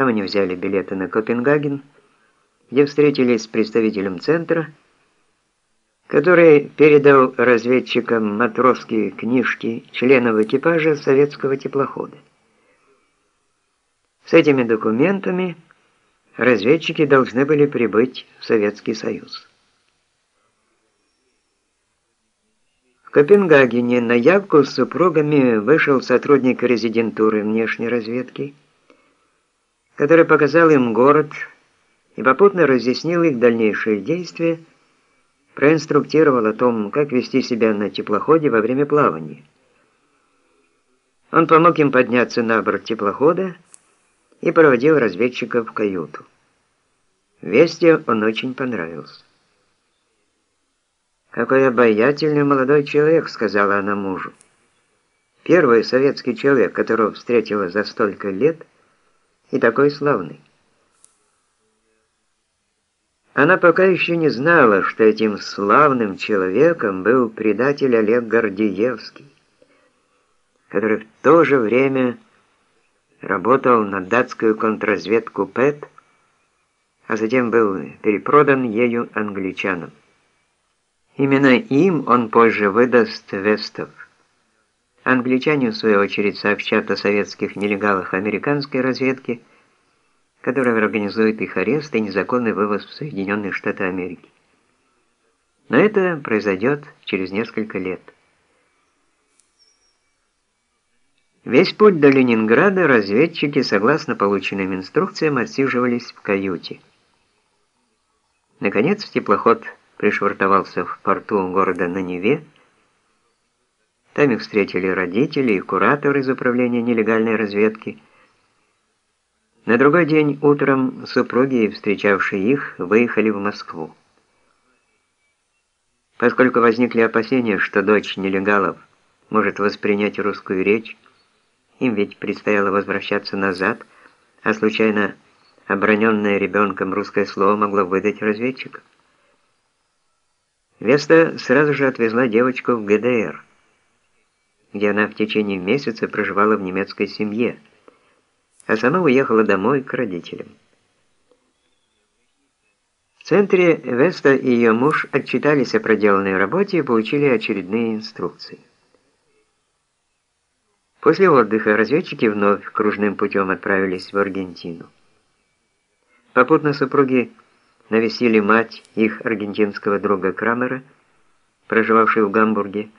Там они взяли билеты на Копенгаген, где встретились с представителем центра, который передал разведчикам матросские книжки членов экипажа советского теплохода. С этими документами разведчики должны были прибыть в Советский Союз. В Копенгагене на явку с супругами вышел сотрудник резидентуры внешней разведки, который показал им город и попутно разъяснил их дальнейшие действия, проинструктировал о том, как вести себя на теплоходе во время плавания. Он помог им подняться на борт теплохода и проводил разведчиков в каюту. Вести он очень понравился. «Какой обаятельный молодой человек», — сказала она мужу. «Первый советский человек, которого встретила за столько лет, и такой славный». Она пока еще не знала, что этим славным человеком был предатель Олег Гордеевский, который в то же время работал на датскую контрразведку ПЭТ, а затем был перепродан ею англичанам. Именно им он позже выдаст Вестов. Англичане, в свою очередь, сообщат о советских нелегалах американской разведки, которая организует их арест и незаконный вывоз в Соединенные Штаты Америки. Но это произойдет через несколько лет. Весь путь до Ленинграда разведчики, согласно полученным инструкциям, отсиживались в каюте. Наконец, теплоход пришвартовался в порту города на Неве. Там их встретили родители и куратор из управления нелегальной разведки. На другой день утром супруги, встречавшие их, выехали в Москву. Поскольку возникли опасения, что дочь нелегалов может воспринять русскую речь, им ведь предстояло возвращаться назад, а случайно оброненное ребенком русское слово могло выдать разведчиков. Веста сразу же отвезла девочку в ГДР, где она в течение месяца проживала в немецкой семье, а сама уехала домой к родителям. В центре Веста и ее муж отчитались о проделанной работе и получили очередные инструкции. После отдыха разведчики вновь кружным путем отправились в Аргентину. Попутно супруги навестили мать их аргентинского друга Крамера, проживавшую в Гамбурге,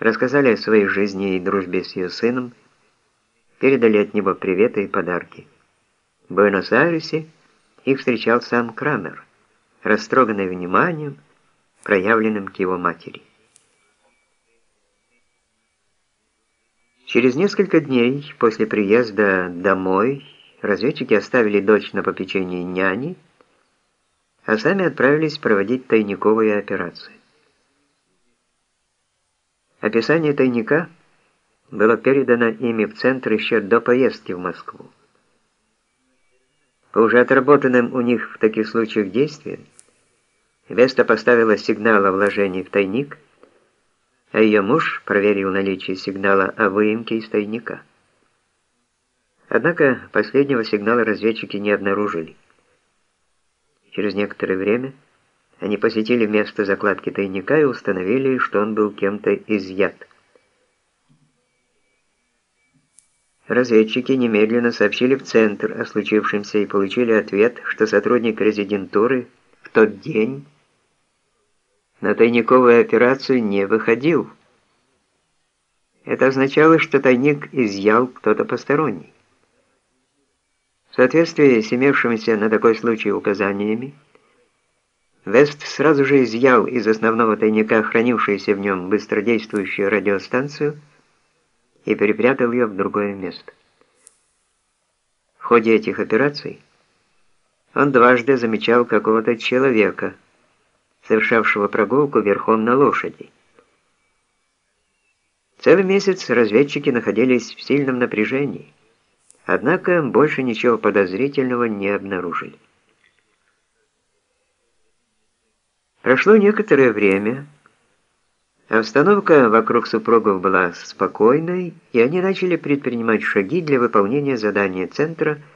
рассказали о своей жизни и дружбе с ее сыном, передали от него приветы и подарки. В Буэнос-Айресе их встречал сам Крамер, растроганный вниманием, проявленным к его матери. Через несколько дней после приезда домой разведчики оставили дочь на попечении няни, а сами отправились проводить тайниковые операции. Описание тайника было передано ими в центр еще до поездки в Москву. По уже отработанным у них в таких случаях действиям, Веста поставила сигнал о вложении в тайник, а ее муж проверил наличие сигнала о выемке из тайника. Однако последнего сигнала разведчики не обнаружили. Через некоторое время они посетили место закладки тайника и установили, что он был кем-то изъят. Разведчики немедленно сообщили в центр о случившемся и получили ответ, что сотрудник резидентуры в тот день на тайниковую операцию не выходил. Это означало, что тайник изъял кто-то посторонний. В соответствии с имевшимися на такой случай указаниями, Вест сразу же изъял из основного тайника хранившуюся в нем быстродействующую радиостанцию и перепрятал ее в другое место. В ходе этих операций он дважды замечал какого-то человека, совершавшего прогулку верхом на лошади. Целый месяц разведчики находились в сильном напряжении. Однако больше ничего подозрительного не обнаружили. Прошло некоторое время, обстановка вокруг супругов была спокойной, и они начали предпринимать шаги для выполнения задания центра –